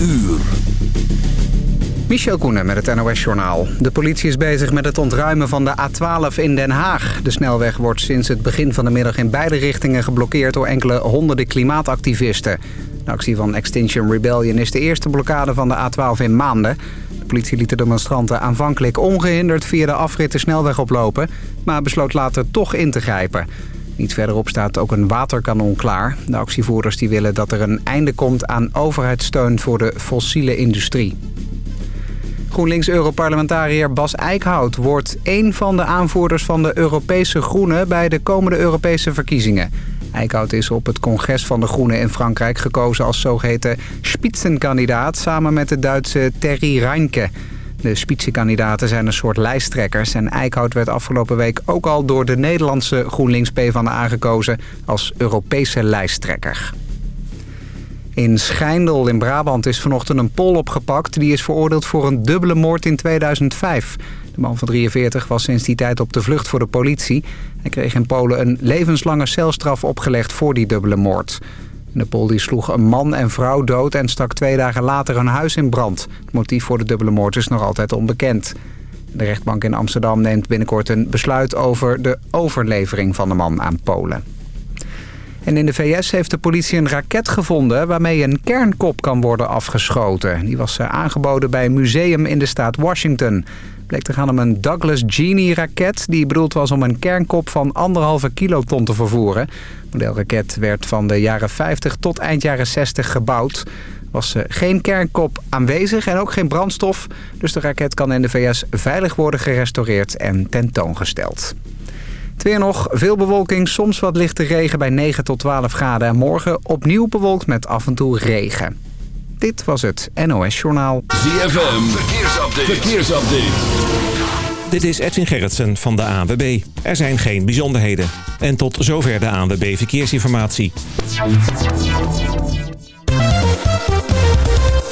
uur. Michel Koenen met het NOS-journaal. De politie is bezig met het ontruimen van de A12 in Den Haag. De snelweg wordt sinds het begin van de middag in beide richtingen geblokkeerd... door enkele honderden klimaatactivisten. De actie van Extinction Rebellion is de eerste blokkade van de A12 in maanden. De politie liet de demonstranten aanvankelijk ongehinderd via de afrit de snelweg oplopen... maar besloot later toch in te grijpen. Niet verderop staat ook een waterkanon klaar. De actievoerders die willen dat er een einde komt aan overheidssteun voor de fossiele industrie. GroenLinks-europarlementariër Bas Eickhout wordt één van de aanvoerders van de Europese Groenen bij de komende Europese verkiezingen. Eickhout is op het congres van de Groenen in Frankrijk gekozen als zogeheten spitsenkandidaat samen met de Duitse Terry Reinke. De spitsenkandidaten zijn een soort lijsttrekkers en Eickhout werd afgelopen week ook al door de Nederlandse GroenLinks PvdA gekozen als Europese lijsttrekker. In Schijndel in Brabant is vanochtend een Pool opgepakt. Die is veroordeeld voor een dubbele moord in 2005. De man van 43 was sinds die tijd op de vlucht voor de politie. Hij kreeg in Polen een levenslange celstraf opgelegd voor die dubbele moord. De sloeg een man en vrouw dood en stak twee dagen later een huis in brand. Het motief voor de dubbele moord is nog altijd onbekend. De rechtbank in Amsterdam neemt binnenkort een besluit over de overlevering van de man aan Polen. En in de VS heeft de politie een raket gevonden waarmee een kernkop kan worden afgeschoten. Die was eh, aangeboden bij een museum in de staat Washington. Bleek te gaan om een Douglas Genie-raket die bedoeld was om een kernkop van anderhalve kiloton te vervoeren. Het modelraket werd van de jaren 50 tot eind jaren 60 gebouwd was eh, geen kernkop aanwezig en ook geen brandstof. Dus de raket kan in de VS veilig worden gerestaureerd en tentoongesteld. Het nog, veel bewolking, soms wat lichte regen bij 9 tot 12 graden. En morgen opnieuw bewolkt met af en toe regen. Dit was het NOS Journaal. ZFM, verkeersupdate. verkeersupdate. Dit is Edwin Gerritsen van de ANWB. Er zijn geen bijzonderheden. En tot zover de ANWB Verkeersinformatie.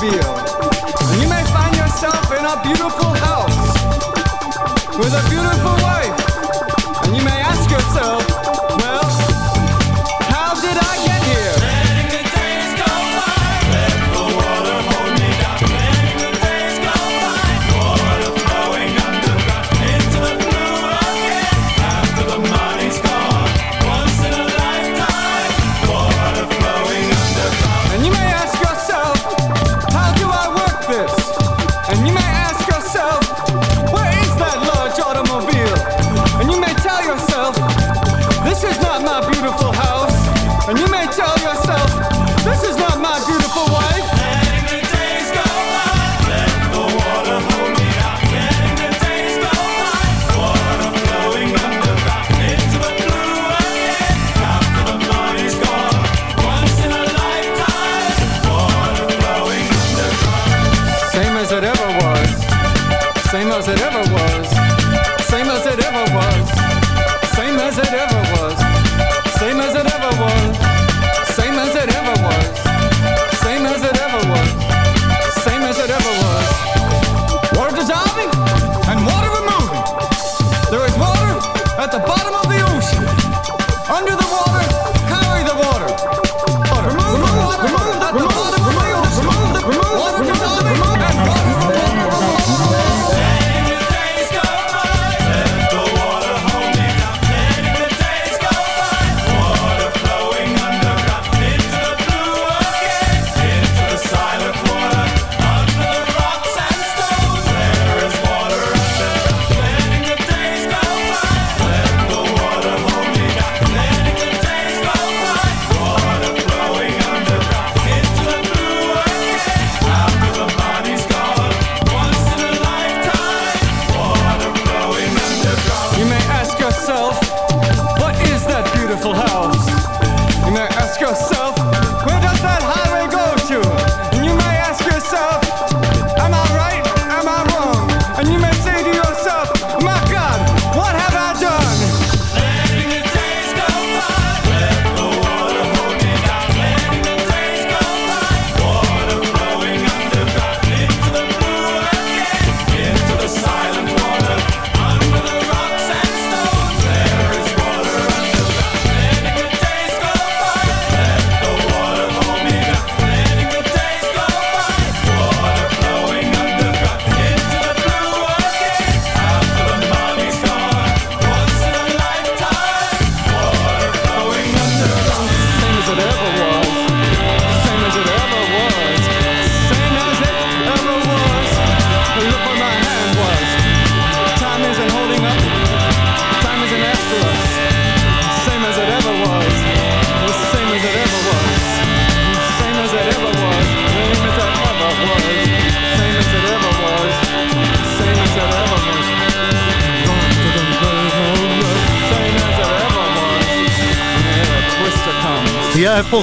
Automobile. And you may find yourself in a beautiful house with a beautiful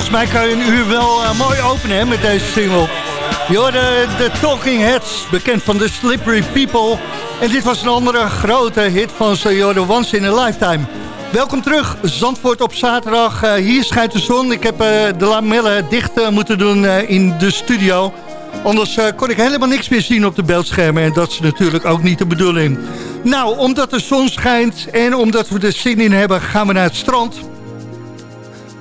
volgens mij kan je een uur wel uh, mooi openen hè, met deze single. Je hoorde de Talking Heads, bekend van The Slippery People. En dit was een andere grote hit van ze, je Once in a Lifetime. Welkom terug, Zandvoort op zaterdag. Uh, hier schijnt de zon. Ik heb uh, de lamellen dicht moeten doen in de studio. Anders kon ik helemaal niks meer zien op de beeldschermen. En dat is natuurlijk ook niet de bedoeling. Nou, omdat de zon schijnt en omdat we er zin in hebben... gaan we naar het strand...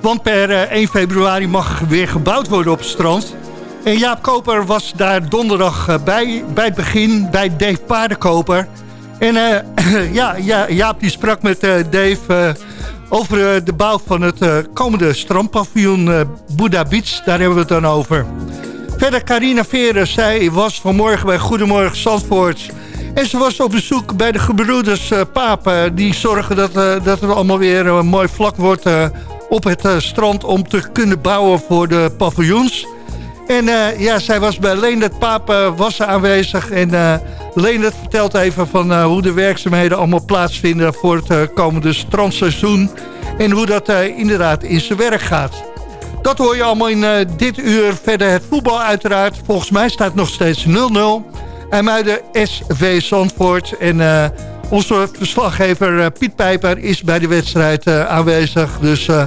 Want per 1 eh, februari mag weer gebouwd worden op het strand. En Jaap Koper was daar donderdag eh, bij, bij het begin, bij Dave Paardenkoper. En uh, ja, ja, Jaap die sprak met Dave over de bouw van het komende strandpaviljoen Buddha Beach. Daar hebben we het dan over. Verder Carina Veren, zij was vanmorgen bij Goedemorgen Zandvoort... En ze was op bezoek bij de gebroeders Papen. Die zorgen dat, dat het allemaal weer mooi vlak wordt op het uh, strand om te kunnen bouwen voor de paviljoens. En uh, ja, zij was bij Leendert Paap uh, was aanwezig. En Leendert vertelt even van hoe de werkzaamheden allemaal plaatsvinden voor het komende strandseizoen. En hoe dat inderdaad in zijn werk gaat. Dat hoor je allemaal in dit uur. Verder het voetbal uiteraard. Volgens mij staat nog steeds 0-0. de SV Zandvoort. En onze verslaggever eh, Piet Pijper is bij de wedstrijd eh, aanwezig. Dus uh,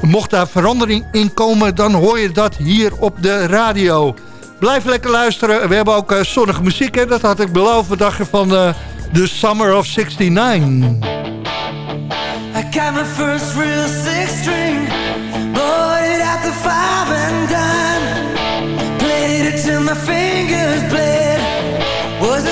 mocht daar verandering in komen, dan hoor je dat hier op de radio. Blijf lekker luisteren. We hebben ook zonnige muziek. Hè? Dat had ik beloofd. Dacht je van The Summer of 69. I got my first real six string it at the five and dime Played it till my fingers bled Was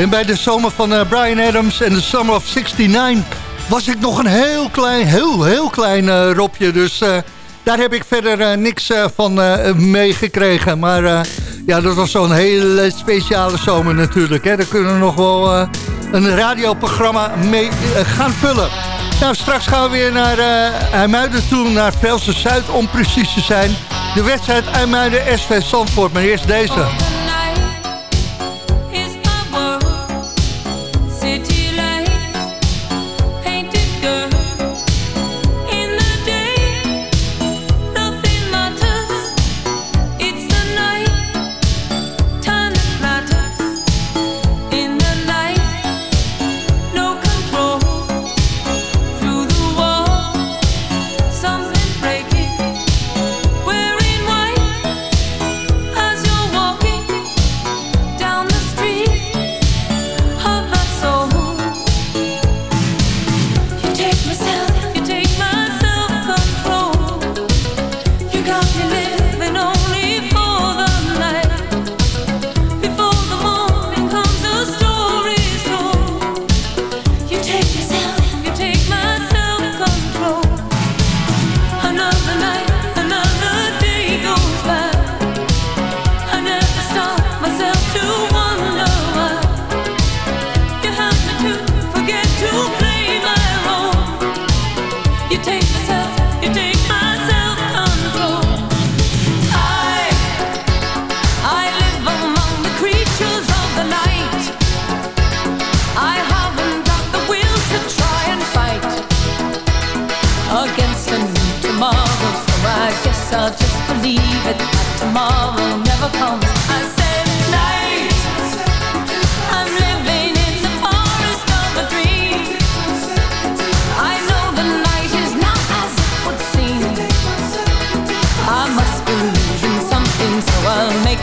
En bij de zomer van uh, Brian Adams en de Summer of 69 was ik nog een heel klein, heel, heel klein uh, Robje. Dus uh, daar heb ik verder uh, niks van meegekregen. Maar ja, dat was zo'n hele speciale zomer natuurlijk. Hè. Daar kunnen we nog wel een radioprogramma mee gaan vullen. Nou, straks gaan we weer naar IJmuiden toe, naar Velsen Zuid om precies te zijn. De wedstrijd IJmuiden SV Zandvoort, maar eerst deze.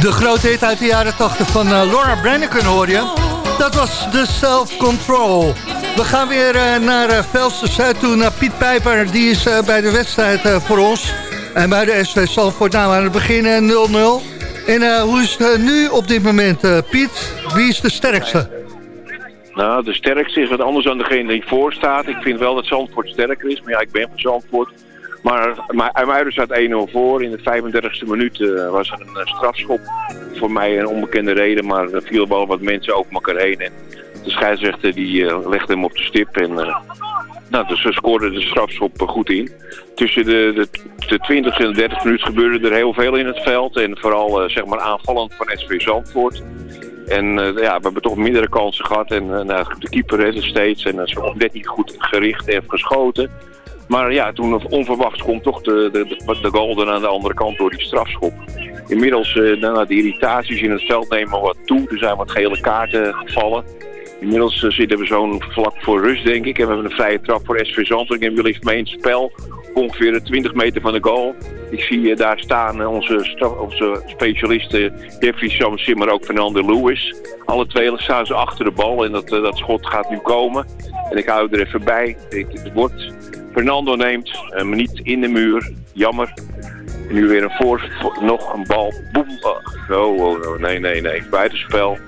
De grote hit uit de jaren 80 van uh, Laura Branigan hoor je. Dat was de Self Control. We gaan weer uh, naar uh, Velsen Zuid toe, naar Piet Pijper. Die is bij de wedstrijd voor ons. En bij de SV Salford nou aan het begin 0-0. En hoe is het nu op dit moment, Piet? Wie is de sterkste? Nou, de sterkste is wat anders dan degene die voor staat. Ik vind wel dat Zandvoort sterker is. Maar ja, ik ben van Zandvoort. Maar, maar IJmuiden staat 1-0 voor. In de 35e minuut was er een strafschop. Voor mij een onbekende reden, maar er vielen wel wat mensen over elkaar heen. En de scheidsrechter die legde hem op de stip. En, nou, dus ze scoorden de strafschop goed in. Tussen de, de, de 20 en de 30 minuten gebeurde er heel veel in het veld. En vooral zeg maar aanvallend van SV Zandvoort. En ja, we hebben toch mindere kansen gehad. En nou, de keeper redde steeds. En ze uh, net niet goed gericht en geschoten. Maar ja, toen onverwachts komt toch de, de, de goal aan de andere kant door die strafschop. Inmiddels, uh, de irritaties in het veld nemen wat toe. Er zijn wat gele kaarten gevallen. Inmiddels uh, zitten we zo'n vlak voor rust, denk ik. En we hebben een vrije trap voor SV Zandvoort. En ligt mee in het spel. Ongeveer 20 meter van de goal. Ik zie uh, daar staan onze, onze specialisten Jeffrey Samsim, maar ook Fernando Lewis. Alle twee staan ze achter de bal en dat, dat schot gaat nu komen. En ik hou er even bij. Het wordt Fernando neemt, maar niet in de muur. Jammer. Nu weer een voor, nog een bal. Boem. Oh, oh, oh, nee, nee, nee. Buitenspel.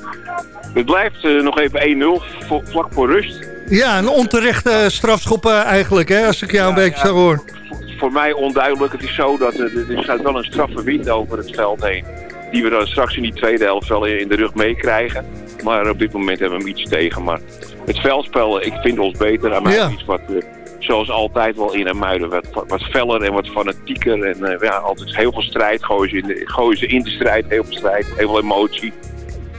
Het blijft eh, nog even 1-0 voor- vlak voor rust. Ja, een onterechte strafschop eh, eigenlijk, hè, als ik jou een beetje zo hoor. Voor, voor mij onduidelijk. Het is zo dat er, er gaat wel een straffe wind over het veld heen. Die we dan straks in die tweede helft wel in de rug meekrijgen. Maar op dit moment hebben we hem iets tegen. Maar het veldspel, ik vind ons beter. Aan mij Ja. iets wat, eh, zoals altijd wel in Muiden. Wat, wat, feller en wat fanatieker. En eh, ja, altijd heel veel strijd. Gooien ze, in de, ze in de strijd, heel veel strijd, heel veel emotie.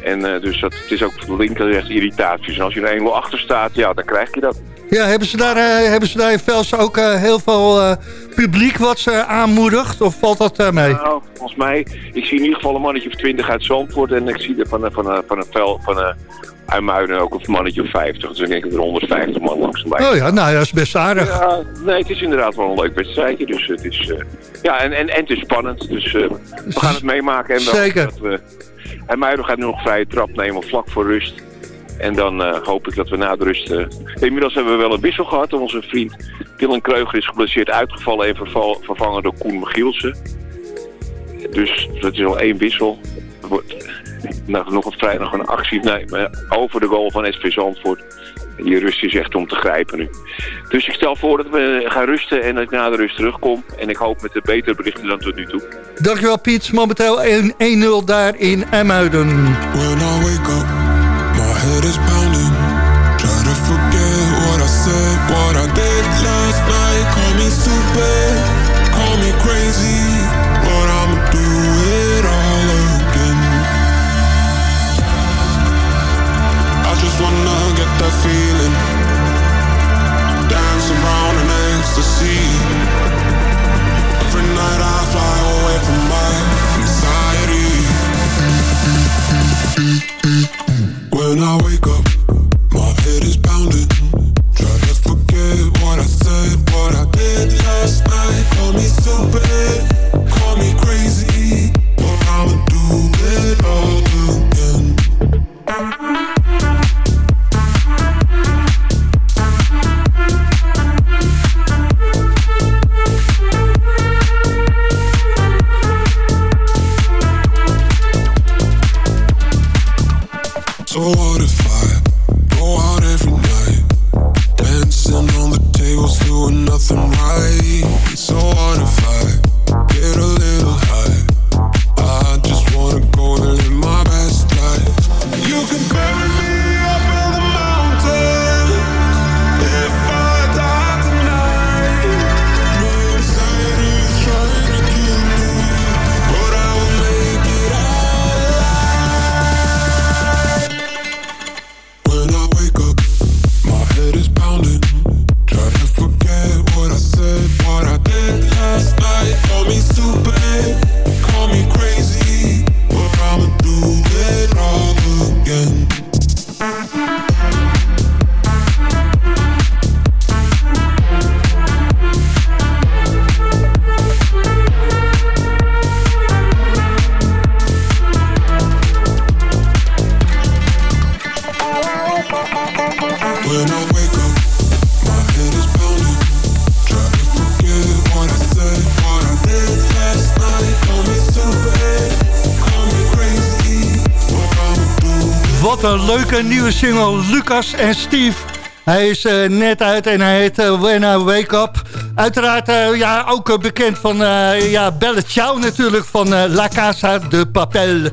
En eh, dus dat, het is ook linker en rechts irritaties. En als je er 1-0 achter staat, ja, dan krijg je dat. Ja, hebben ze daar, eh, hebben ze daar in Vels ook eh, heel veel eh, publiek wat ze aanmoedigt? Of valt dat mee? Nou, volgens mij, ik zie in ieder geval een mannetje of 20 uit Zandvoort. En ik zie er van, een- van, een- van een vel, van een Uimuiden ook een mannetje of 50. Dus ik denk dat er 150 man langs mij. Oh ja, nou ja, dat is best aardig. Ja, nee, het is inderdaad wel een leuk wedstrijdje. Dus het is, ja, en, en, en het is spannend. Dus we gaan het meemaken. En wel Zeker. Dat we, en Muiden gaat nu nog vrije trap nemen vlak voor rust. En dan eh, hoop ik dat we na de rust... eh, inmiddels hebben we wel een wissel gehad. Onze vriend Dylan Kreuger is geblesseerd uitgevallen en verval- vervangen door Koen Michielsen. Dus dat is al één wissel. Er wordt nou, nog een vrijdag een actie nee, maar over de goal van SV Zandvoort. Die rust is echt om te grijpen nu. Dus ik stel voor dat we gaan rusten en dat ik na de rust terugkom. En ik hoop met de betere berichten dan tot nu toe. Dankjewel Piet, momenteel 1 1-0 daar in Emuiden. Head is pounding. Try to forget what I said, what I did When I wake up, leuke nieuwe single, Lucas en Steve. Hij is eh, net uit en hij heet eh, When I Wake Up. Uiteraard eh, ja, ook bekend van ja, Belle Ciao natuurlijk van La Casa de Papel.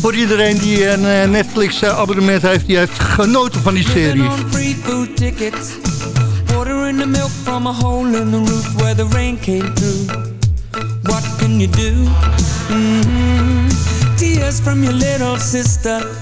Voor iedereen die een Netflix abonnement heeft, die heeft genoten van die serie. Living on free food tickets. Watering the milk from a hole in the roof where the rain came through. What can you do? Mhm. Tears from your little sister.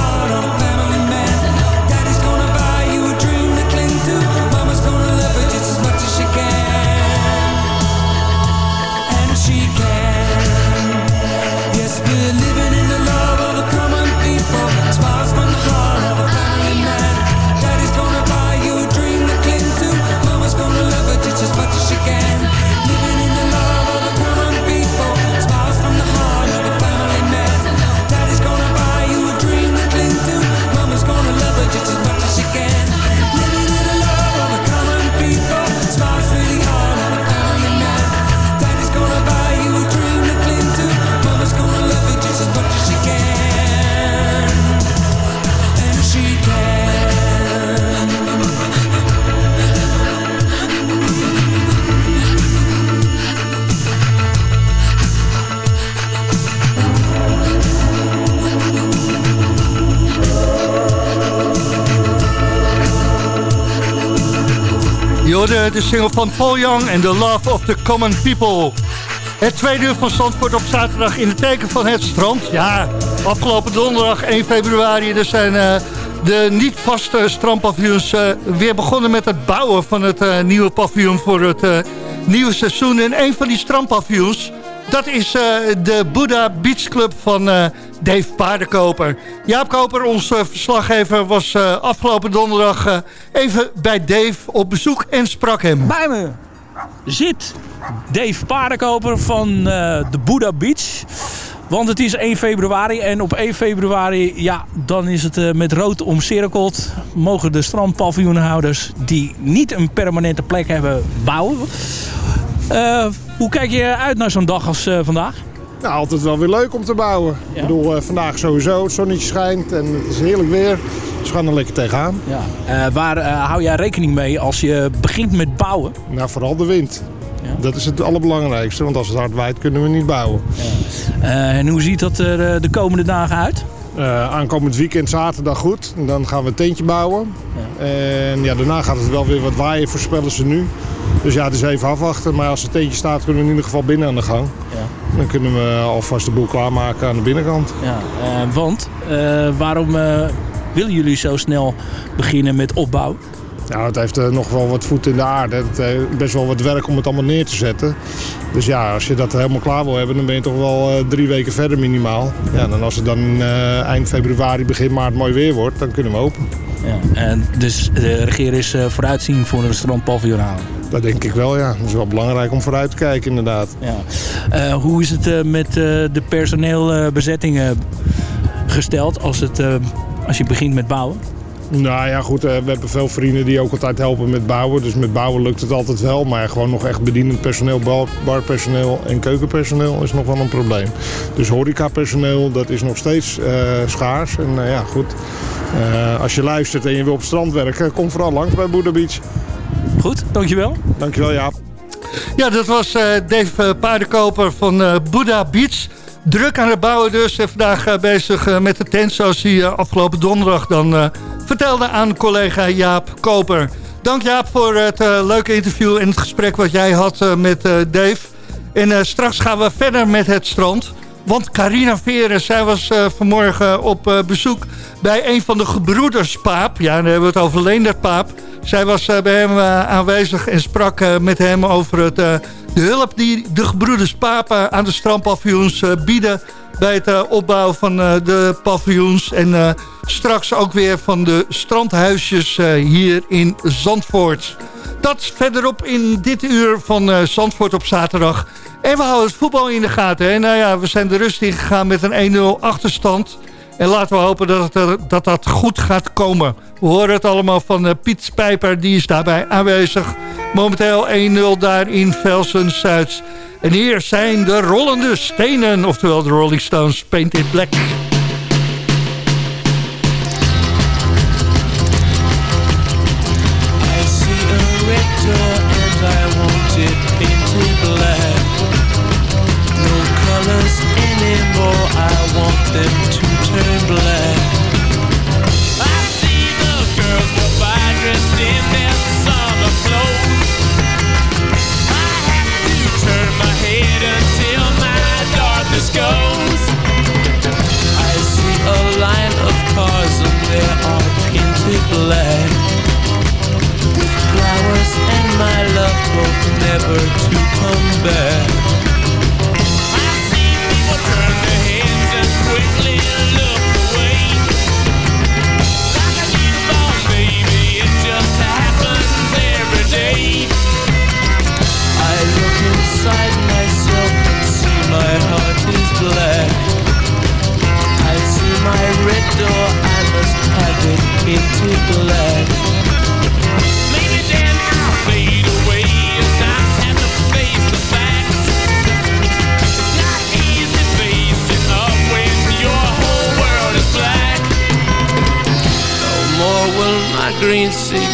hoorde de single van Paul Young en The Love of the Common People. Het tweede uur van Zandvoort op zaterdag in het teken van het strand. Ja, afgelopen donderdag 1 februari. Er zijn eh, de niet vaste strandpaviljoens eh, weer begonnen met het bouwen van het eh, nieuwe paviljoen voor het nieuwe seizoen. En een van die strandpaviljoens, dat is eh, de Buddha Beach Club van eh, Dave Paardenkoper. Jaap Koper, onze eh, verslaggever, was afgelopen donderdag even bij Dave op bezoek en sprak hem. Bij me zit Dave Paardenkoper van de Buddha Beach. Want het is 1 februari en op 1 februari, ja, dan is het met rood omcirkeld. Mogen de strandpaviljoenhouders die niet een permanente plek hebben bouwen. Eh, hoe kijk je uit naar zo'n dag als eh, vandaag? Nou, altijd wel weer leuk om te bouwen. Ik bedoel, eh, vandaag sowieso, het zonnetje schijnt en het is heerlijk weer. Dus we gaan er lekker tegenaan. Ja. Waar hou jij rekening mee als je begint met bouwen? Nou, vooral de wind. Dat is het allerbelangrijkste, want als het hard waait kunnen we niet bouwen. Eh, en hoe ziet dat er de komende dagen uit? Eh, aankomend weekend zaterdag goed. Dan gaan we een tentje bouwen. En ja, daarna gaat het wel weer wat waaien, voorspellen ze nu. Dus ja, het is even afwachten. Maar als het tentje staat, kunnen we in ieder geval binnen aan de gang. Dan kunnen we alvast de boel klaarmaken aan de binnenkant. Ja, eh, want eh, waarom willen jullie zo snel beginnen met opbouw? Ja, het heeft eh, nog wel wat voet in de aarde. Het heeft best wel wat werk om het allemaal neer te zetten. Dus ja, als je dat helemaal klaar wil hebben, dan ben je toch wel eh, drie weken verder minimaal. Ja, dan als het dan eh, eind februari, begin maart mooi weer wordt, dan kunnen we open. Ja, en dus de regering is eh, vooruitzien voor een strandpaviljoen halen. Dat denk ik wel, ja. Dat is wel belangrijk om vooruit te kijken, inderdaad. Ja. Eh, hoe is het eh, met eh, de personeelbezettingen gesteld als, het, eh, als je begint met bouwen? Nou ja, goed, eh, we hebben veel vrienden die ook altijd helpen met bouwen. Dus met bouwen lukt het altijd wel. Maar gewoon nog echt bedienend personeel, bar- barpersoneel en keukenpersoneel is nog wel een probleem. Dus horecapersoneel, dat is nog steeds eh, schaars. En eh, ja, goed. Eh, als je luistert en je wil op strand werken, kom vooral langs bij Buddha Beach. Goed, dankjewel. Dankjewel, Jaap. Ja, dat was eh, Dave Paardenkoper van eh Buddha Beach. Druk aan het bouwen dus. En vandaag bezig met de tent zoals hij afgelopen donderdag dan eh, vertelde aan collega Jaap Koper. Dank Jaap voor het eh, leuke interview en het gesprek wat jij had eh, met eh, Dave. En straks gaan we verder met het strand. Want Carina Veren, zij was vanmorgen op bezoek bij een van de gebroeders Paap. Ja, dan hebben we het over Leendert Paap. Zij was bij hem aanwezig en sprak met hem over het, de hulp die de gebroeders Papa aan de strandpaviljoens bieden bij het opbouwen van de paviljoens. En straks ook weer van de strandhuisjes hier in Zandvoort. Dat verderop in dit uur van Zandvoort op zaterdag. En we houden het voetbal in de gaten. Hè? Nou ja, we zijn de rust ingegaan met een 1-0 achterstand. En laten we hopen dat, het, dat dat goed gaat komen. We horen het allemaal van uh, Piet Spijper, die is daarbij aanwezig. Momenteel 1-0 daar in Velsen-Zuid. En hier zijn de rollende stenen, oftewel de Rolling Stones Painted Black. never to come back.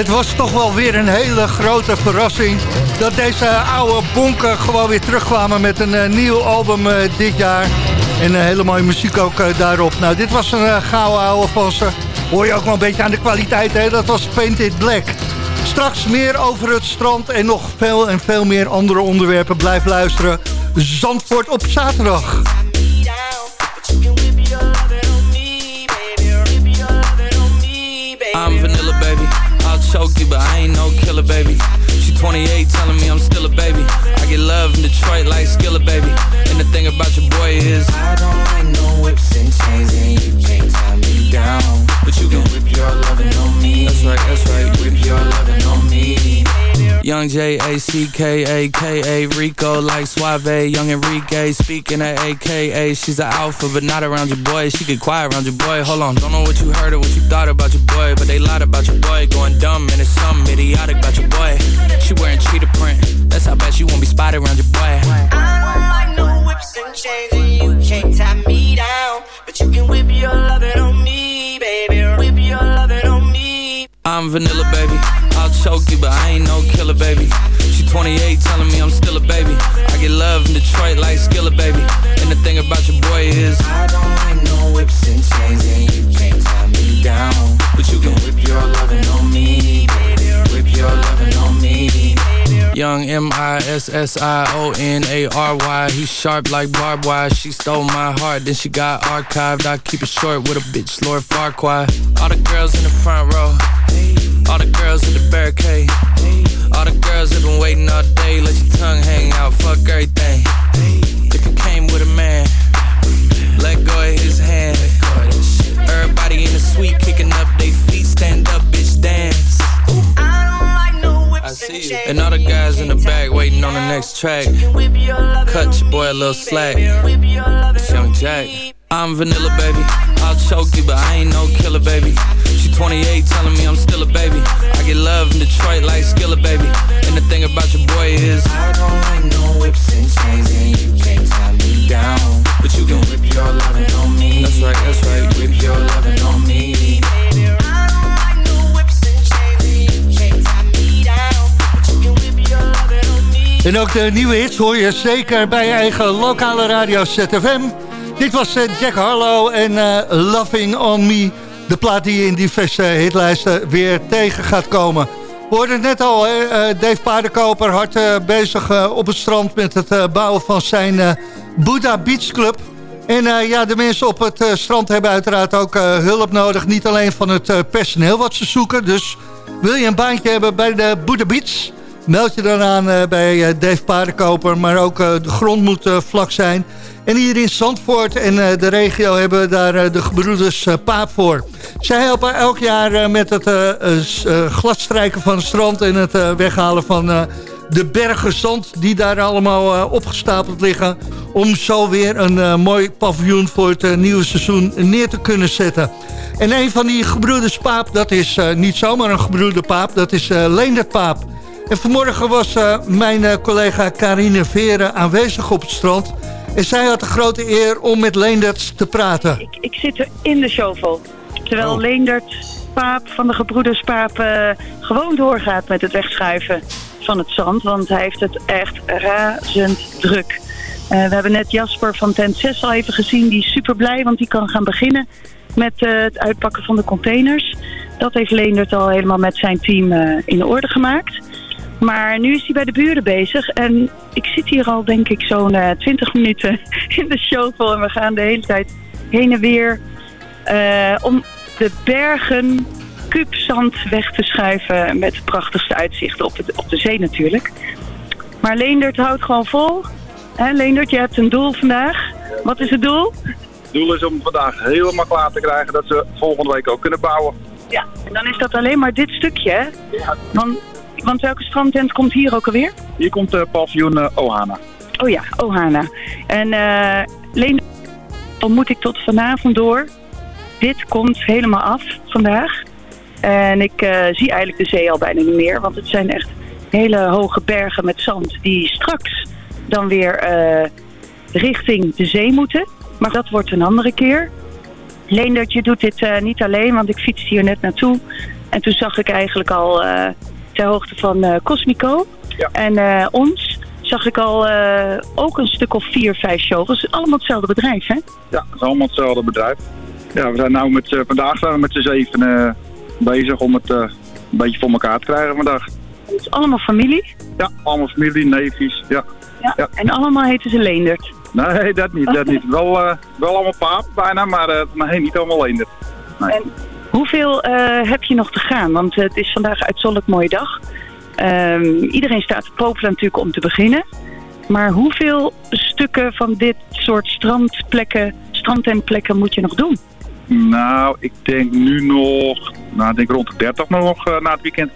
Het was toch wel weer een hele grote verrassing... dat deze oude bonken gewoon weer terugkwamen met een uh, nieuw album uh, dit jaar. En een hele mooie muziek ook uh, daarop. Nou, dit was een gouden oude van. Hoor je ook wel een beetje aan de kwaliteit, hè? Dat was Painted Black. Straks meer over het strand en nog veel en veel meer andere onderwerpen. Blijf luisteren. Zandvoort op zaterdag. Choke you, but I ain't no killer, baby. She 28, telling me I'm still a baby. I get love in Detroit like Skilla, baby. And the thing about your boy is I don't like no whips and chains, and you can't tie me down. But you can whip your lovin' on me. That's right, that's right. Whip your lovin' on me. Young J A C K A K A Rico like Suave. Young Enrique speaking at AKA. She's an alpha, but not around your boy. She get quiet around your boy. Hold on, don't know what you heard or what you thought about your boy, but they lied about your boy. Going dumb and it's something idiotic about your boy. She wearing cheetah print. That's how bad she won't be spotted around your boy. I don't like no whips and chains, and you can't tie me down, but you can whip your lovin' on me. Baby. Whip your lovin' on me. I'm vanilla, baby. I'll choke you, but I ain't no killer, baby. She 28, telling me I'm still a baby. I get love in Detroit like Skilla, baby. And the thing about your boy is I don't like no whips and chains, and you can't tie me down. But you can whip your lovin' on me, whip your lovin' on me. Young M-I-S-S-I-O-N-A-R-Y He sharp like barbed wire She stole my heart, then she got archived I keep it short with a bitch, Lord Farquaad All the girls in the front row All the girls in the barricade. All the girls have been waiting all day. Let your tongue hang out, fuck everything. If you came with a man Let go of his hand. Everybody in the suite kicking up their feet. Stand up, bitch, dance. I see you. And all the guys in the back waiting on the next track. Cut your boy a little slack. It's Young Jack. I'm vanilla, baby. I'll choke you, but I ain't no killer, baby. She 28, telling me I'm still a baby. I get love in Detroit like Skilla, baby. And the thing about your boy is I don't like no whips and chains, and you can't tie me down. But you can whip your lovin' on me. That's right, that's right. Whip your lovin' on me. En ook de nieuwe hits hoor je zeker bij je eigen lokale radio ZFM. Dit was eh, Jack Harlow en uh, Loving On Me. De plaat die in diverse hitlijsten weer tegen gaat komen. We hoorden het net al? Uh, Dave Paardenkoper hard uh, bezig op het strand... met het bouwen van zijn Buddha Beach Club. En ja, de mensen op het strand hebben uiteraard ook hulp nodig. Niet alleen van het personeel wat ze zoeken. Dus wil je een baantje hebben bij de Buddha Beach... Meld je dan aan uh, bij uh, Dave Paardenkoper. Maar ook uh, de grond moet vlak zijn. En hier in Zandvoort en de regio hebben daar de gebroeders Paap voor. Zij helpen elk jaar met het gladstrijken van het strand... en het weghalen van de bergen zand die daar allemaal opgestapeld liggen... om zo weer een mooi paviljoen voor het nieuwe seizoen neer te kunnen zetten. En een van die gebroeders Paap, dat is niet zomaar een gebroeder Paap... dat is Leendert Paap... En vanmorgen was uh, mijn uh, collega Karine Veren aanwezig op het strand. En zij had de grote eer om met Leendert te praten. Ik, ik zit er in de shovel. Terwijl oh. Leendert Paap van de gebroeders Paap uh, gewoon doorgaat met het wegschuiven van het zand. Want hij heeft het echt razend druk. we hebben net Jasper van Tent 6 al even gezien. Die is super blij, want die kan gaan beginnen met het uitpakken van de containers. Dat heeft Leendert al helemaal met zijn team in orde gemaakt. Maar nu is hij bij de buren bezig. En ik zit hier al denk ik zo'n uh, eh, 20 minuten in de show En we gaan de hele tijd heen en weer uh, om de bergen kubzand weg te schuiven. Met prachtigste uitzichten op, het, op de zee natuurlijk. Maar Leendert houdt gewoon vol. He, Leendert, je hebt een doel vandaag. Wat is het doel? Het doel is om vandaag helemaal klaar te krijgen dat ze volgende week ook kunnen bouwen. Ja, en dan is dat alleen maar dit stukje, hè? Ja. Want welke strandtent komt hier ook alweer? Hier komt uh, paviljoen uh, Ohana. Oh ja, Ohana. En uh, Leen, dan moet ik tot vanavond door. Dit komt helemaal af vandaag. En ik zie eigenlijk de zee al bijna niet meer. Want het zijn echt hele hoge bergen met zand die straks dan weer richting de zee moeten. Maar dat wordt een andere keer. Leendert, je doet dit niet alleen, want ik fiets hier net naartoe. En toen zag ik eigenlijk al ter hoogte van uh, Cosmico. Ja. En uh, ons zag ik al uh, ook een stuk of vier, vijf shovels. Allemaal hetzelfde bedrijf, hè? Ja, het is allemaal hetzelfde bedrijf. Ja, we zijn nu met, uh, vandaag zijn met z'n zeven bezig om het een beetje voor elkaar te krijgen vandaag. Het is allemaal familie? Ja, allemaal familie, neefjes, ja. ja. ja. En allemaal heten ze Leendert? Nee, dat niet, dat niet. Wel, wel allemaal paap bijna, maar nee, niet allemaal Leendert. Nee. En Hoeveel uh, heb je nog te gaan? Want het is vandaag uitzonderlijk mooie dag. Um, iedereen staat te popelen natuurlijk om te beginnen. Maar hoeveel stukken van dit soort strandplekken, strandtentplekken moet je nog doen? Nou, ik denk nu nog, nou, ik denk rond de 30 nog uh, na het weekend.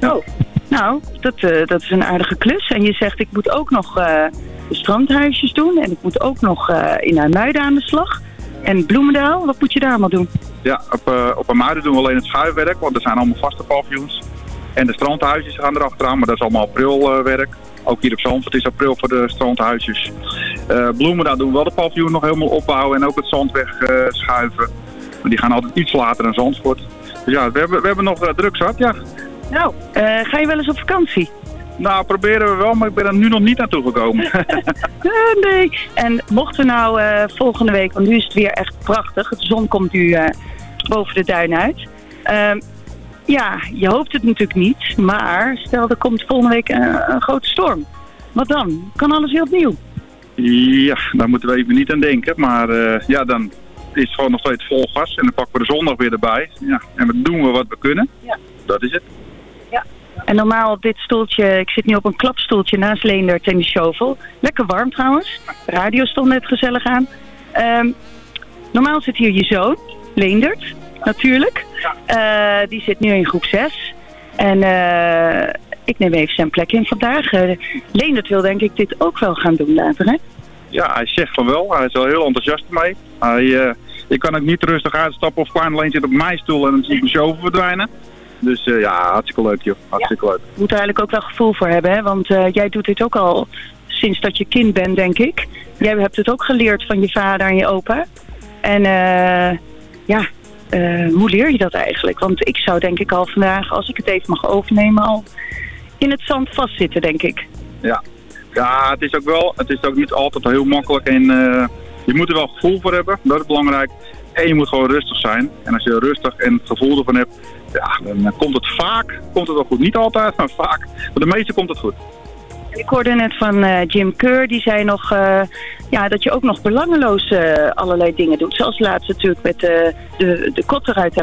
Ja. Oh, nou, dat, uh, dat is een aardige klus. En je zegt, ik moet ook nog de strandhuisjes doen. En ik moet ook nog in Muiden aan de slag. En Bloemendaal, wat moet je daar allemaal doen? Ja, op, uh, op Amuiden doen we alleen het schuifwerk, want er zijn allemaal vaste paviljoens. En de strandhuisjes gaan erachteraan, maar dat is allemaal aprilwerk. Ook hier op Zandvoort is april voor de strandhuisjes. Uh, Bloemendaal doen we wel de paviljoen nog helemaal opbouwen en ook het zand wegschuiven. Uh, maar die gaan altijd iets later dan Zandvoort. Dus ja, we hebben, we hebben nog eh, druk zat, ja. Nou, eh, ga je wel eens op vakantie? Nou, proberen we wel, maar ik ben er nu nog niet naartoe gekomen. Eh, nee. En mochten we nou eh, volgende week, want nu is het weer echt prachtig. De zon komt nu eh, boven de duin uit. Ehm, ja, je hoopt het natuurlijk niet. Maar stel er komt volgende week een, grote storm. Wat dan? Kan alles weer opnieuw? ja, daar moeten we even niet aan denken. Maar ja, dan is het gewoon nog steeds vol gas. En dan pakken we de zondag weer erbij. Ja, en dan doen we wat we kunnen. Ja. Dat is het. En normaal op dit stoeltje, ik zit nu op een klapstoeltje naast Leendert in de shovel. Lekker warm trouwens. De radio stond net gezellig aan. Ehm, normaal zit hier je zoon, Leendert, natuurlijk. Eh, die zit nu in groep 6. En eh, ik neem even zijn plek in vandaag. Uh, Leendert wil denk ik dit ook wel gaan doen later, hè? Ja, hij zegt van wel. Hij is er heel enthousiast mee. Hij, eh, ik kan ook niet rustig uitstappen of klein alleen zit op mijn stoel en dan zie ik mijn verdwijnen. Dus eh, ja, hartstikke leuk joh. Hartstikke leuk. Je moet er eigenlijk ook wel gevoel voor hebben, hè? Want eh, jij doet dit ook al sinds dat je kind bent, denk ik. Jij hebt het ook geleerd van je vader en je opa. En eh, ja, hoe leer je dat eigenlijk? Want ik zou denk ik al vandaag, als ik het even mag overnemen, al in het zand vastzitten, denk ik. Ja. ja, het is ook wel, het is ook niet altijd heel makkelijk en je moet er wel gevoel voor hebben, dat is belangrijk. En je moet gewoon rustig zijn. En als je rustig en het gevoel ervan hebt, ja, dan komt het vaak, komt het wel goed. Niet altijd, maar vaak. Maar de meeste komt het goed. Ik hoorde net van eh, Jim Keur, die zei nog eh, ja, dat je ook nog belangeloos eh, allerlei dingen doet. Zoals laatst natuurlijk met de, de kotter uit.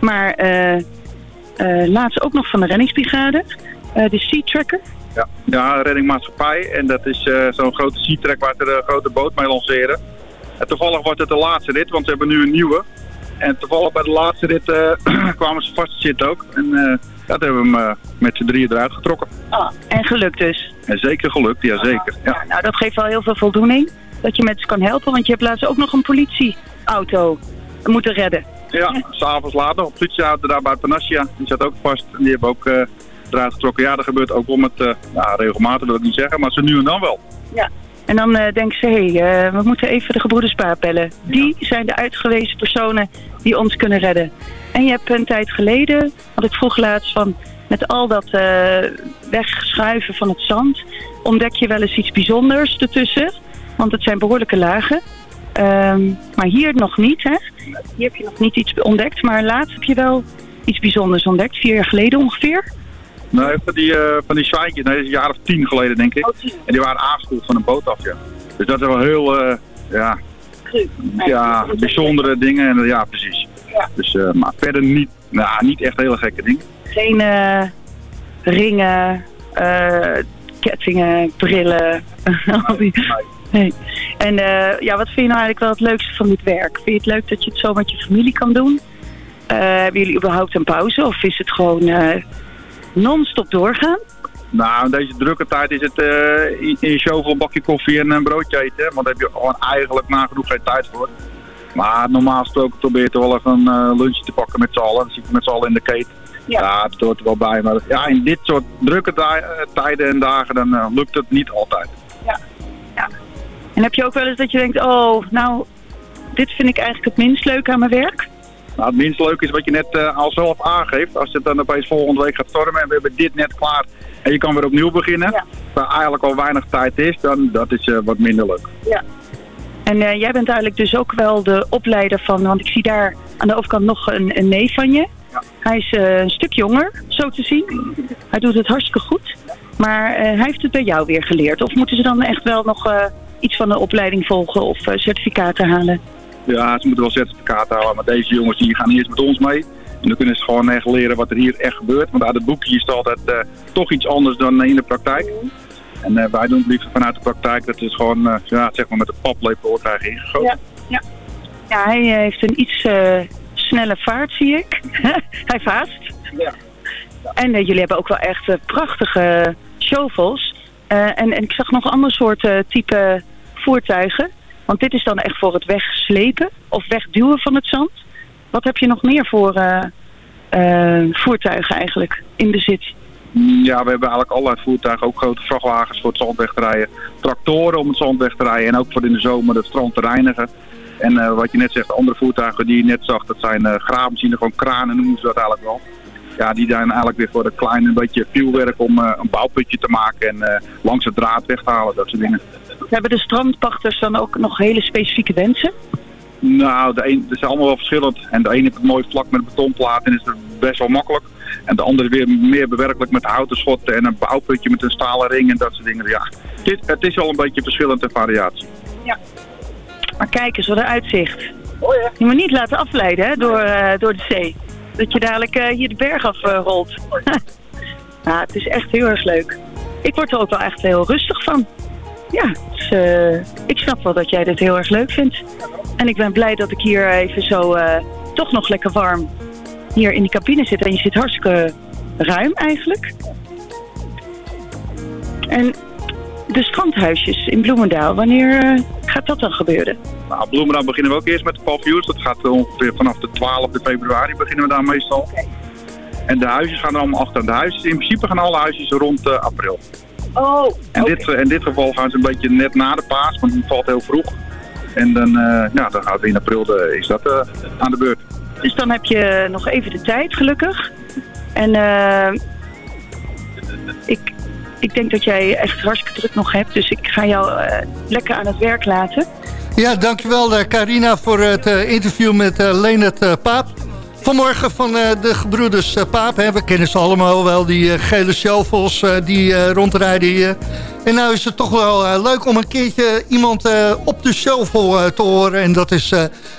Maar laatst ook nog van de reddingsbrigade, de Sea Tracker. Ja, ja reddingmaatschappij. En dat is zo'n grote sea-track waar ze de grote boot mee lanceren. En toevallig wordt het de laatste rit, want ze hebben nu een nieuwe. En toevallig bij de laatste rit eh, kwamen ze vast te zitten ook. En eh dat hebben we hem eh, met z'n drieën eruit getrokken. Ah, en gelukt dus. En zeker gelukt, ja zeker. Ja. Nou, dat geeft wel heel veel voldoening. Dat je mensen kan helpen, want je hebt laatst ook nog een politieauto moeten redden. Ja, s'avonds laat nog. Een politieauto daar bij Panassia. Die zat ook vast. En die hebben ook eruit getrokken. Ja, dat gebeurt ook met, eh, ja, regelmatig wil ik niet zeggen, maar ze nu en dan wel. Ja. En dan eh denken ze, hé, hey, eh, we moeten even de gebroeders bellen. Die zijn de uitgewezen personen die ons kunnen redden. En je hebt een tijd geleden, had ik vroeg laatst van, met al dat eh, wegschuiven van het zand, ontdek je wel eens iets bijzonders ertussen. Want het zijn behoorlijke lagen. Ehm, maar hier nog niet, hè? Hier heb je nog niet iets ontdekt, maar laatst heb je wel iets bijzonders ontdekt. Vier jaar geleden ongeveer. Nee, van die, eh van die zwijntjes, nee, dat is een jaar of tien geleden denk ik. En die waren aangespoeld van een boot af, ja. Dus dat is wel heel, eh, ja, ja, bijzondere dingen. En, ja, precies. Dus, eh, maar verder niet, nou, niet echt hele gekke dingen. Geen ringen, kettingen, brillen. al die- nee. En ja, wat vind je nou eigenlijk wel het leukste van dit werk? Vind je het leuk dat je het zo met je familie kan doen? Hebben jullie überhaupt een pauze of is het gewoon non-stop doorgaan? Nou, in deze drukke tijd is het eh, in je show voor een bakje koffie en een broodje eten. Want daar heb je gewoon eigenlijk nagenoeg geen tijd voor. Maar normaal gesproken probeer je toch wel even een eh, lunchje te pakken met z'n allen. Dan zit je met z'n allen in de keten. Ja. dat hoort er wel bij. Maar ja, in dit soort drukke eh, tijden en dagen dan lukt het niet altijd. En heb je ook wel eens dat je denkt, oh, nou, dit vind ik eigenlijk het minst leuk aan mijn werk? Nou, het minst leuke is wat je net eh, al zelf aangeeft. Als het dan opeens volgende week gaat stormen en we hebben dit net klaar en je kan weer opnieuw beginnen. Waar eigenlijk al weinig tijd is, dan dat is eh, wat minder leuk. Ja. En eh, jij bent eigenlijk dus ook wel de opleider van, want ik zie daar aan de overkant nog een, een neef van je. Hij is een stuk jonger, zo te zien. Hij doet het hartstikke goed. Maar hij heeft het bij jou weer geleerd. Of moeten ze dan echt wel nog iets van de opleiding volgen of certificaten halen? Ja, ze moeten wel certificaat halen, maar deze jongens die gaan eerst met ons mee. En dan kunnen ze gewoon echt leren wat er hier echt gebeurt. Want uit het boekje is het altijd eh, toch iets anders dan in de praktijk. En eh, wij doen het liever vanuit de praktijk. Dat is gewoon, eh, ja, zeg maar met de paplepel wordt hij ingegoten. Ja, ja hij heeft een iets snelle vaart, zie ik. hij vaast. Ja. En jullie hebben ook wel echt prachtige shovels. En, en ik zag nog andere soorten type voertuigen. Want dit is dan echt voor het wegslepen of wegduwen van het zand. Wat heb je nog meer voor eh, eh, voertuigen eigenlijk in bezit? Ja, we hebben eigenlijk allerlei voertuigen. Ook grote vrachtwagens voor het zand weg te rijden. Tractoren om het zand weg te rijden. En ook voor in de zomer het strand te reinigen. En wat je net zegt, andere voertuigen die je net zag, dat zijn uh, graafmachines, gewoon kranen noemen ze dat eigenlijk wel. Ja, die zijn eigenlijk weer voor de kleine beetje vuurwerk om een bouwputje te maken en langs het draad weg te halen, dat soort dingen. Hebben de strandpachters dan ook nog hele specifieke wensen? Nou, de een, het is allemaal wel verschillend. En de ene heeft het mooi vlak met betonplaat en is het best wel makkelijk. En de andere weer meer bewerkelijk met houten schotten en een bouwputje met een stalen ring en dat soort dingen. Ja, dit, het is wel een beetje verschillend en variatie. Ja. Maar kijk eens, wat een uitzicht. Oh ja. Je moet niet laten afleiden hè, door, uh, door de zee. Dat je dadelijk uh, hier de berg af uh, rolt. nou, het is echt heel erg leuk. Ik word er ook wel echt heel rustig van. Ja, dus, ik snap wel dat jij dit heel erg leuk vindt. En ik ben blij dat ik hier even zo toch nog lekker warm hier in die cabine zit. En je zit hartstikke ruim eigenlijk. En de strandhuisjes in Bloemendaal, wanneer uh, gaat dat dan gebeuren? Nou, Bloemendaal beginnen we ook eerst met de paviljoens. Dat gaat ongeveer vanaf de 12e februari beginnen we daar meestal. En de huisjes gaan allemaal achter. De huisjes, in principe gaan alle huisjes rond april. Oh, en okay. dit, in dit geval gaan ze een beetje net na de paas, want het valt heel vroeg. En dan, uh, ja, dan gaat in april de, is dat aan de beurt. Dus dan heb je nog even de tijd, gelukkig. En uh, ik, ik denk dat jij echt hartstikke druk nog hebt. Dus ik ga jou uh, lekker aan het werk laten. Ja, dankjewel Carina voor het interview met Leonard Paap. Vanmorgen van de gebroeders Paap. Hè. We kennen ze allemaal wel, die gele shovels die rondrijden hier. En nou is het toch wel leuk om een keertje iemand op de shovel te horen. En dat is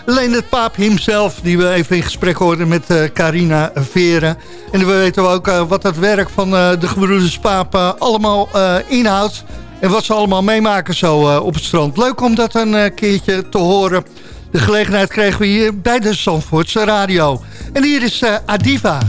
alleen het paap hemzelf, die we even in gesprek hoorden met Carina Veren. En we weten ook wat het werk van de gebroeders Paap allemaal inhoudt. En wat ze allemaal meemaken zo op het strand. Leuk om dat een keertje te horen. De gelegenheid kregen we hier bij de Zandvoortse Radio. En hier is Adiva.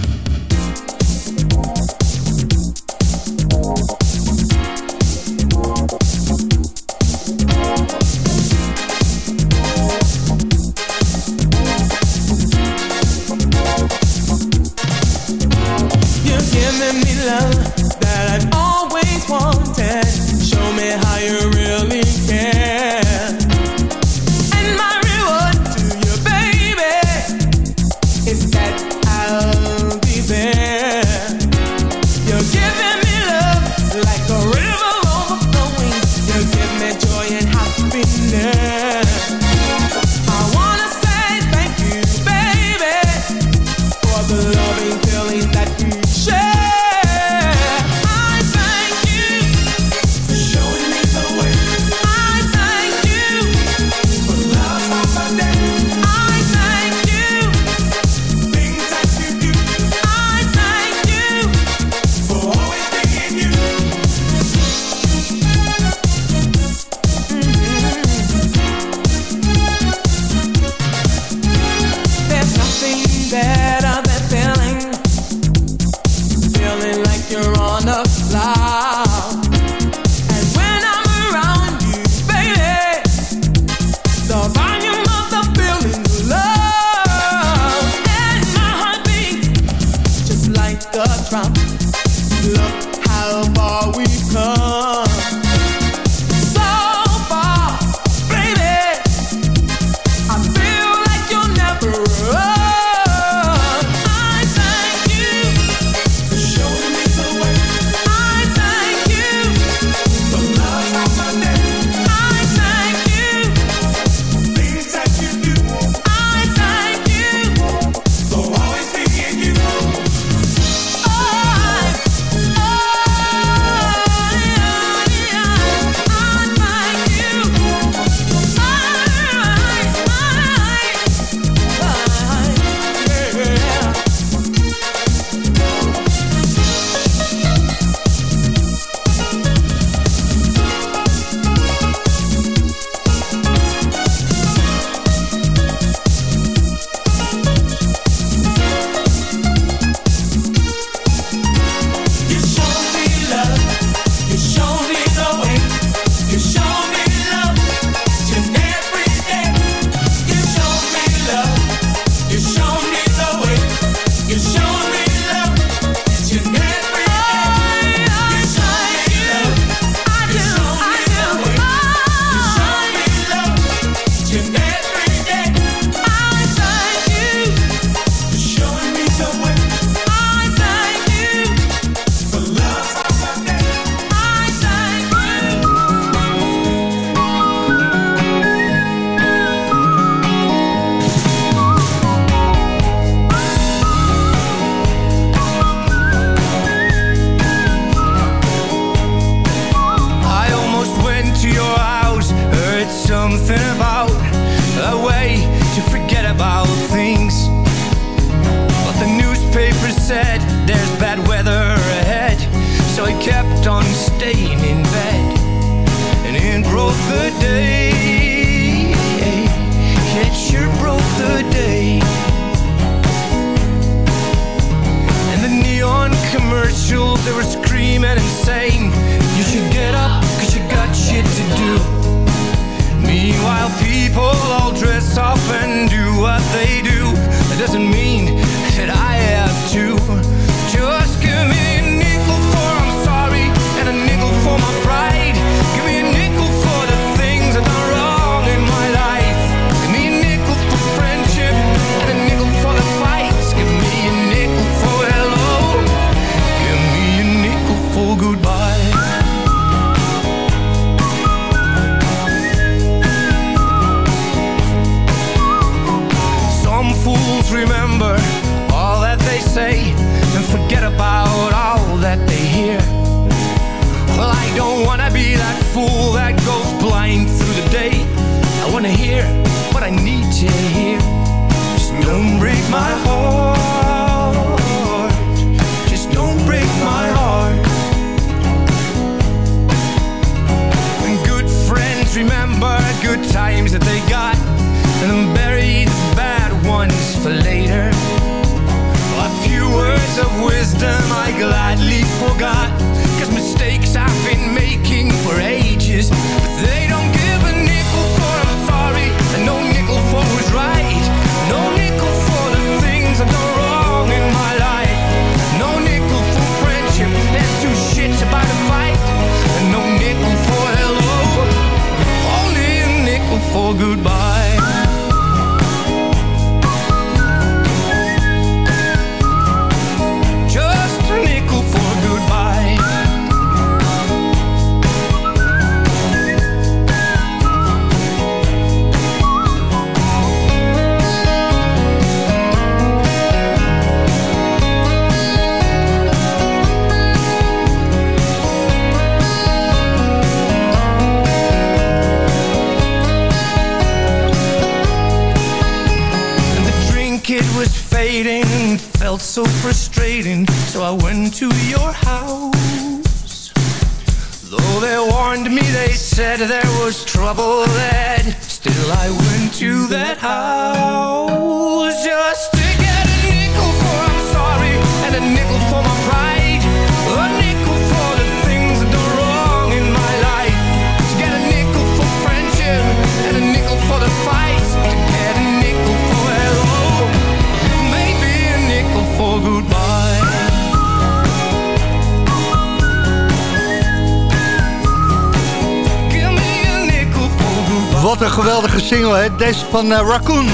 Single, hè? Deze van eh, Raccoon.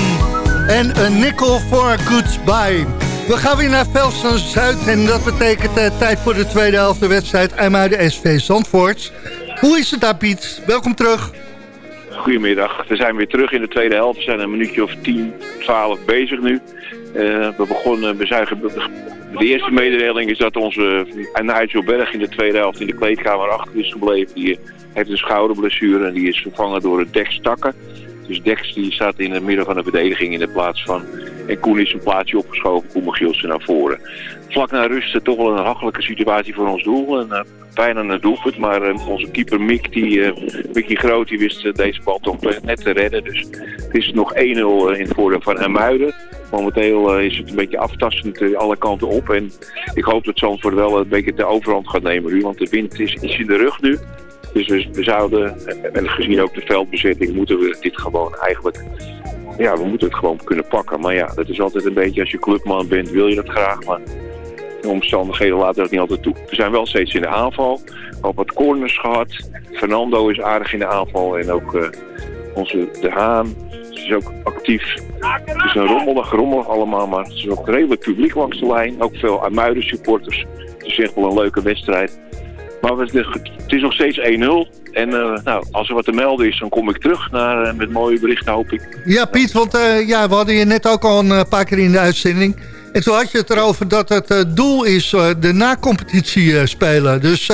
En een nickel for goodbye. We gaan weer naar Velsen Zuid en dat betekent eh, tijd voor de tweede helft de wedstrijd IJmuiden SV Zandvoort. Hoe is het daar Piet? Welkom terug. Goedemiddag, we zijn weer terug in de tweede helft. We zijn een minuutje of 10, 12 bezig nu. Eh, we begonnen, de eerste mededeling is dat onze uh, Nigel Berg in de tweede helft in de kleedkamer achter is gebleven. Die heeft een schouderblessure en die is vervangen door Dex Takken. Dus Dex die staat in het midden van de verdediging in de plaats van... En Koen is een plaatsje opgeschoven, Koen Gielsen naar voren. Vlak na rust eh, toch wel een hachelijke situatie voor ons doel. En, uh, bijna een doelpunt, maar onze keeper Mick, die, uh, Groot, die wist deze bal toch net te redden. Dus het is nog 1-0 in het voordeel van Hermuiden. Momenteel is het een beetje aftastend alle kanten op. En ik hoop dat Zandvoort wel een beetje de overhand gaat nemen nu. Want de wind is in de rug nu. Dus we, zouden, en gezien ook de veldbezetting, moeten we dit gewoon eigenlijk ja, we moeten het gewoon kunnen pakken. Maar ja, dat is altijd een beetje, als je clubman bent, wil je dat graag. Maar de omstandigheden laten dat niet altijd toe. We zijn wel steeds in de aanval. Ook wat corners gehad. Fernando is aardig in de aanval. En ook onze De Haan is ook actief. Het is een rommelig, rommelig allemaal. Maar het is ook redelijk publiek langs de lijn. Ook veel Amuiden supporters. Het is echt wel een leuke wedstrijd. Maar het is nog steeds 1-0. En uh, nou, als er wat te melden is, dan kom ik terug naar, uh, met mooie berichten, hoop ik. Ja, Piet, want uh, ja, we hadden je net ook al een paar keer in de uitzending. En toen had je het erover dat het doel is de na-competitie spelen. Dus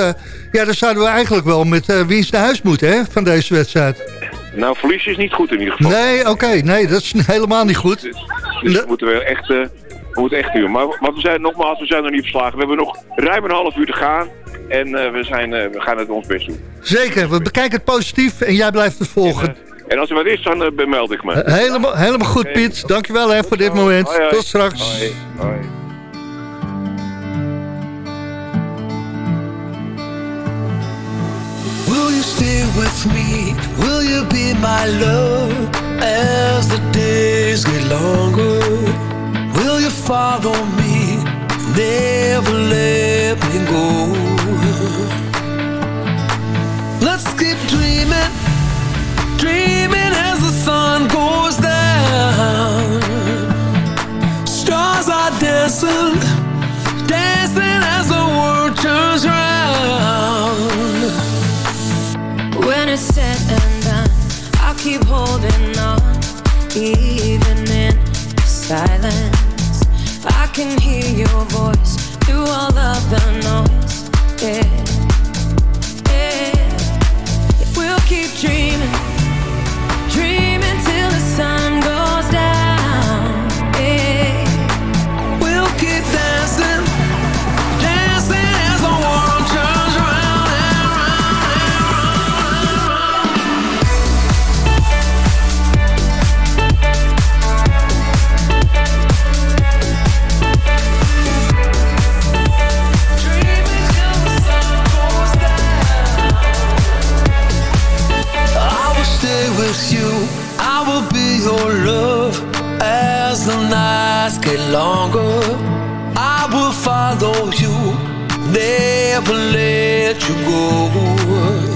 ja, dan zouden we eigenlijk wel met winst naar huis moeten hè, van deze wedstrijd. Nou, verlies is niet goed in ieder geval. Nee, oké. Okay, nee, dat is helemaal niet goed. Dus, dus we moeten wel echt... we moeten echt doen. Maar, maar we zijn nogmaals, we zijn nog niet verslagen. We hebben nog ruim een half uur te gaan. En we, zijn, we gaan het ons best doen. Zeker, we bekijken het positief en jij blijft het volgen. En als er wat is, dan bemeld ik me. helemaal, helemaal goed, Piet. Dankjewel hè, voor dit moment. Tot straks. Hoi. Stay with me? Will you be my love as the days get longer? Will you follow me? Never let me go. Let's keep dreaming, dreaming as the sun goes down. Stars are dancing, silence. I can hear your voice through all of the noise. Yeah, get longer. I will follow you, never let you go.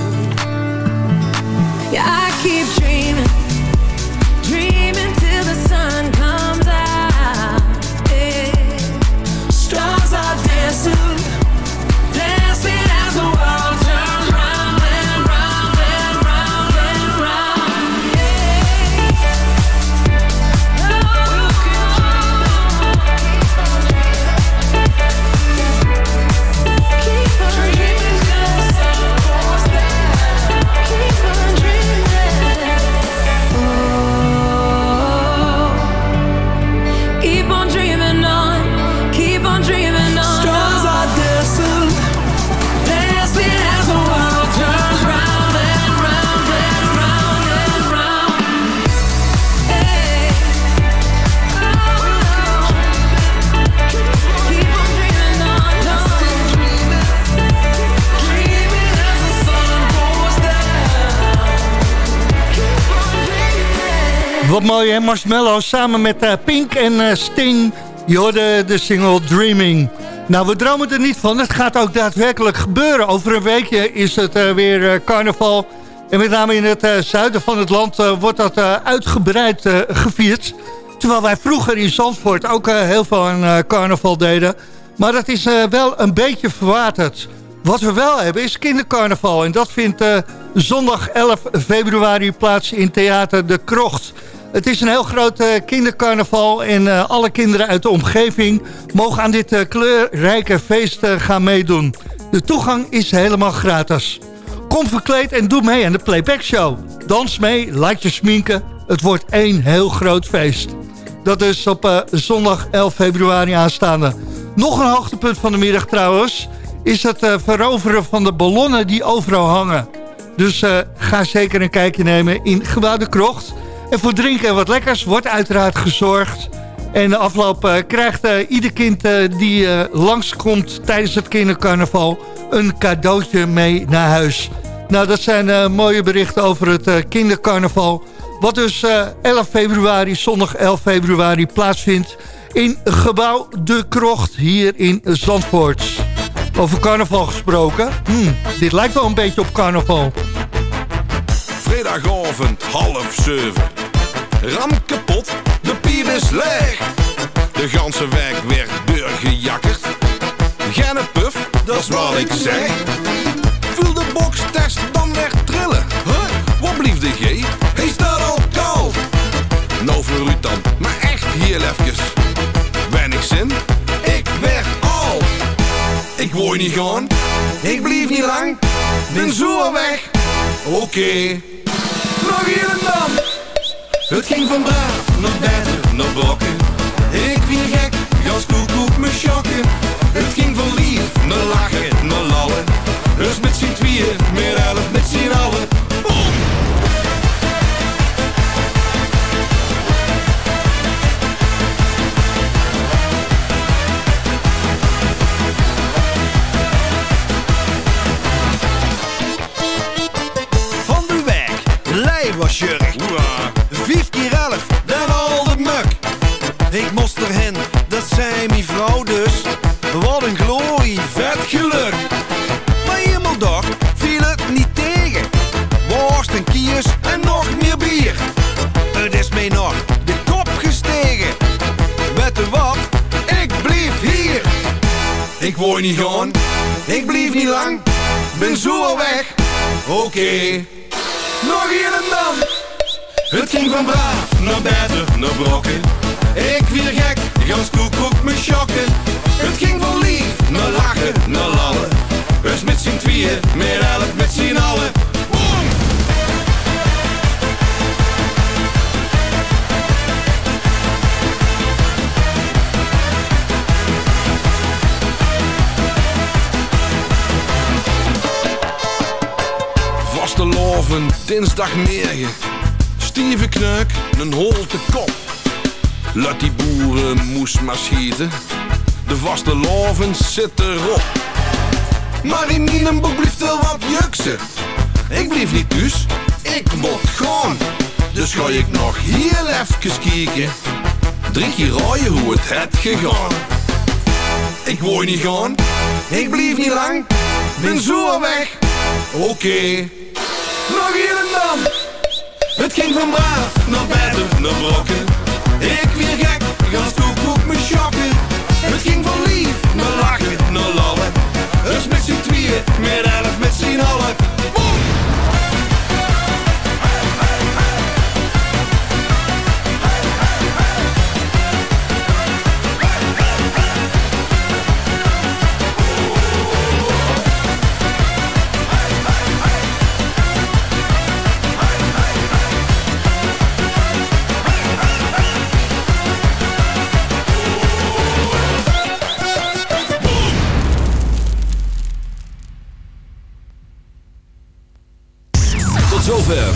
Hè, Marshmallow samen met eh, Pink en eh, Sting. Je de single Dreaming. Nou, we dromen er niet van. Het gaat ook daadwerkelijk gebeuren. Over een weekje is het eh, weer carnaval. En met name in het zuiden van het land wordt dat uitgebreid gevierd. Terwijl wij vroeger in Zandvoort ook heel veel aan carnaval deden. Maar dat is wel een beetje verwaterd. Wat we wel hebben is kindercarnaval. En dat vindt zondag 11 februari plaats in Theater De Krocht. Het is een heel groot eh, kindercarnaval en eh, alle kinderen uit de omgeving mogen aan dit eh, kleurrijke feest gaan meedoen. De toegang is helemaal gratis. Kom verkleed en doe mee aan de playback show. Dans mee, laat je sminken. Het wordt één heel groot feest. Dat is op zondag 11 februari aanstaande. Nog een hoogtepunt van de middag trouwens... is het veroveren van de ballonnen die overal hangen. Dus ga zeker een kijkje nemen in Gebouw Krocht. En voor drinken en wat lekkers wordt uiteraard gezorgd. En de afloop eh, krijgt eh, ieder kind eh, die langskomt tijdens het kindercarnaval... een cadeautje mee naar huis. Nou, dat zijn mooie berichten over het kindercarnaval... wat dus eh, 11 februari, zondag 11 februari plaatsvindt... in gebouw De Krocht hier in Zandvoort. Over carnaval gesproken. Hmm, dit lijkt wel een beetje op carnaval. Vrijdagavond half zeven. Ram kapot, de piep is leeg. De ganse wijk werd doorgejakkerd. Geen puff, dat is wat ik zeg. Voel de bokstest dan weer trillen. Huh? Wat blieft de G? Hij staat al koud. Nou voor u dan, maar echt heel even. Weinig zin, ik weg al. Ik word niet gaan, ik blijf niet lang. Ben zo weg. Oké. Nog hier en dan. Het ging van braaf naar beter naar blokken. Ik weer gek, gas koekoek me schokken. Het ging van lief naar lachen, zei mijn vrouw dus. Wat een glorie, vet geluk. Maar hemeldag viel het niet tegen. Worst en kiers en nog meer bier. Het is mij nog de kop gestegen. Weet je wat? Ik blijf hier. Ik word niet gaan, ik blijf niet lang. Ben zo al weg. Oké. Nog hier en dan. Het ging van braaf naar beter naar brokken. Ik weer gek, gans koekoek me schokken. Het ging van lief naar lachen naar lallen. Dus met z'n tweeën, meer elf met z'n allen. Loven, dinsdagmorgen. Stieve kneuk, een holte kop. Laat die boeren moes maar schieten. De vaste loven zitten erop. Maar in mijn boek blijft er wat juksen. Ik blijf niet thuis, ik moet gaan. Dus ga ik nog heel even kijken. Drie keer raaien hoe het het gegaan. Ik wou niet gaan, ik blijf niet lang. Ben zo weg, oké. Nog hier en dan. Het ging van braaf naar beter naar brokken. Ik gans koekoek me schokken. Het ging van lief naar lachen naar lallen. Dus met z'n tweeën, meer elf met z'n allen.